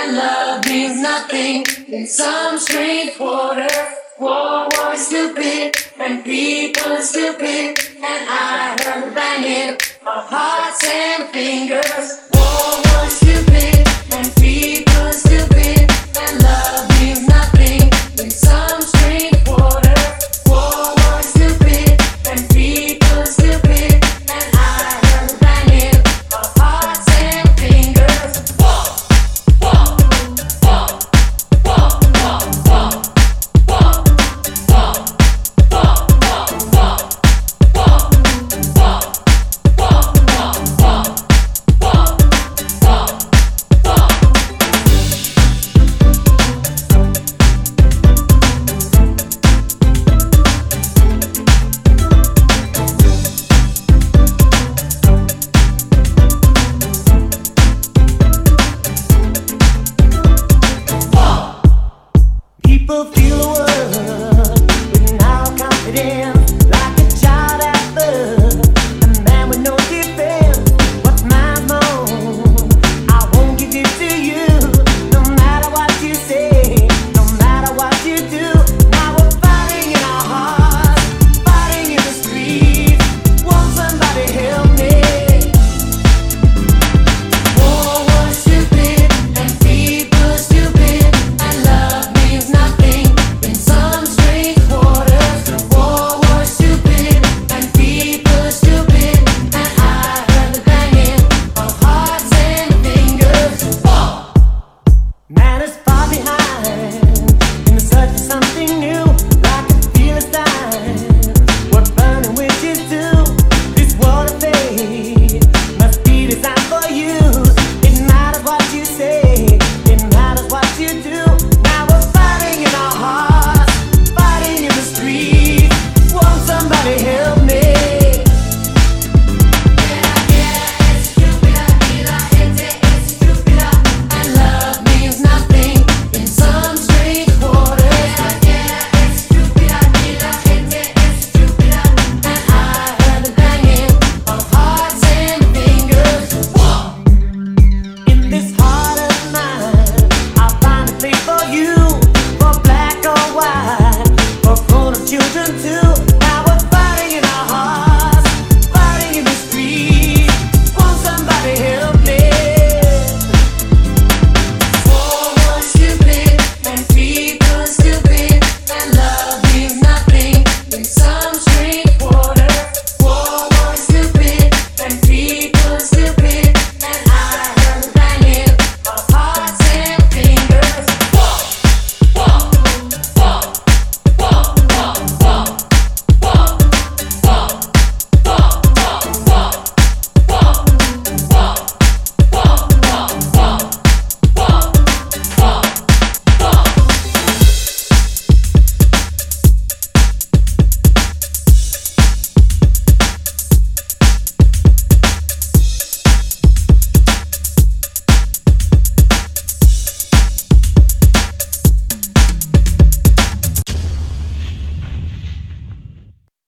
And love means nothing in some strange quarter. War was stupid and people stupid. And I heard banging of hearts and fingers.